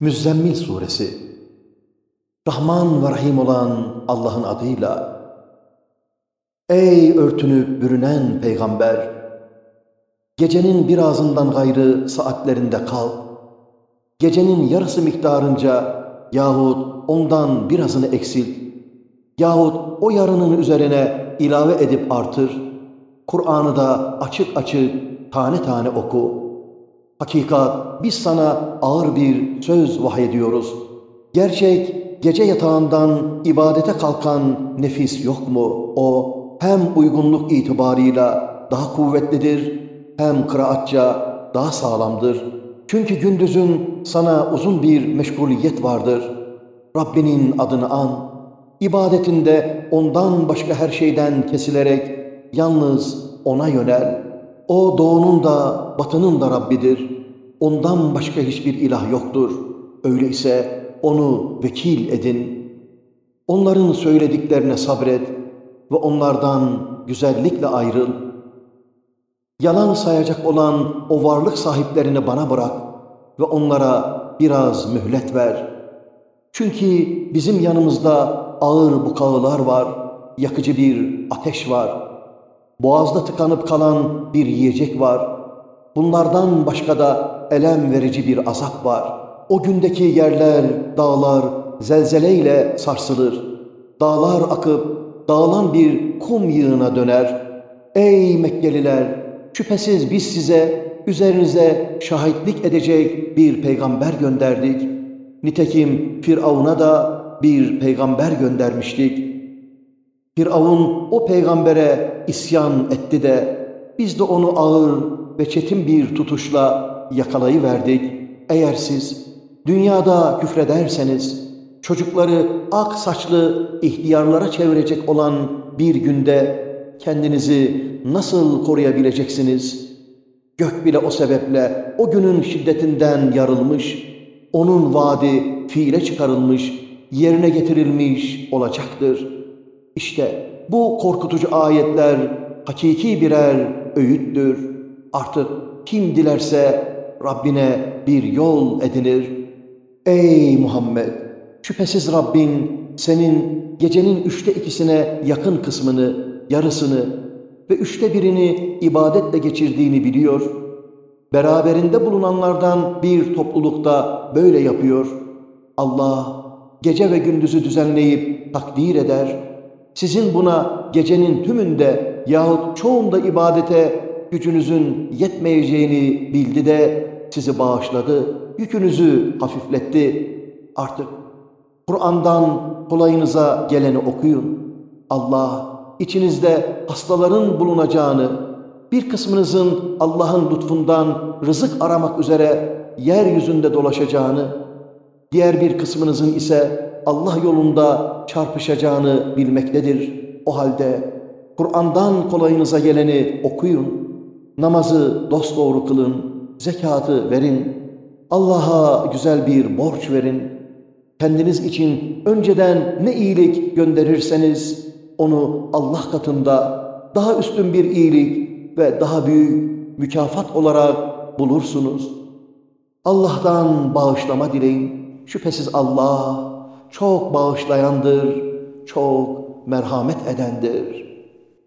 Müzzemmil Suresi Rahman ve Rahim olan Allah'ın adıyla Ey örtünüp bürünen peygamber! Gecenin birazından gayrı saatlerinde kal. Gecenin yarısı miktarınca yahut ondan birazını eksil. Yahut o yarının üzerine ilave edip artır. Kur'an'ı da açık açık tane tane oku. Hakikat biz sana ağır bir söz vahyediyoruz. Gerçek gece yatağından ibadete kalkan nefis yok mu? O hem uygunluk itibarıyla daha kuvvetlidir hem kıraatça daha sağlamdır. Çünkü gündüzün sana uzun bir meşguliyet vardır. Rabbinin adını an. İbadetinde ondan başka her şeyden kesilerek yalnız ona yönel. O doğunun da batının da Rabbidir. Ondan başka hiçbir ilah yoktur. Öyleyse onu vekil edin. Onların söylediklerine sabret ve onlardan güzellikle ayrıl. Yalan sayacak olan o varlık sahiplerini bana bırak ve onlara biraz mühlet ver. Çünkü bizim yanımızda ağır bukağılar var, yakıcı bir ateş var.'' Boğazda tıkanıp kalan bir yiyecek var. Bunlardan başka da elem verici bir azap var. O gündeki yerler, dağlar zelzeleyle sarsılır. Dağlar akıp dağılan bir kum yığına döner. Ey Mekkeliler! Şüphesiz biz size, üzerinize şahitlik edecek bir peygamber gönderdik. Nitekim Firavun'a da bir peygamber göndermiştik. Firavun o peygambere isyan etti de biz de onu ağır ve çetin bir tutuşla yakalayıverdik. Eğer siz dünyada küfrederseniz çocukları ak saçlı ihtiyarlara çevirecek olan bir günde kendinizi nasıl koruyabileceksiniz? Gök bile o sebeple o günün şiddetinden yarılmış, onun vaadi fiile çıkarılmış, yerine getirilmiş olacaktır.'' İşte bu korkutucu ayetler hakiki birer öğüttür. Artık kim dilerse Rabbine bir yol edinir. Ey Muhammed! Şüphesiz Rabbin senin gecenin üçte ikisine yakın kısmını, yarısını ve üçte birini ibadetle geçirdiğini biliyor. Beraberinde bulunanlardan bir toplulukta böyle yapıyor. Allah gece ve gündüzü düzenleyip takdir eder.'' Sizin buna gecenin tümünde yahut çoğunda ibadete gücünüzün yetmeyeceğini bildi de sizi bağışladı, yükünüzü hafifletti. Artık Kur'an'dan kolayınıza geleni okuyun. Allah içinizde hastaların bulunacağını, bir kısmınızın Allah'ın lütfundan rızık aramak üzere yeryüzünde dolaşacağını, diğer bir kısmınızın ise Allah yolunda çarpışacağını bilmektedir. O halde Kur'an'dan kolayınıza geleni okuyun, namazı dosdoğru kılın, zekatı verin, Allah'a güzel bir borç verin. Kendiniz için önceden ne iyilik gönderirseniz onu Allah katında daha üstün bir iyilik ve daha büyük mükafat olarak bulursunuz. Allah'tan bağışlama dileyin. Şüphesiz Allah çok bağışlayandır, çok merhamet edendir.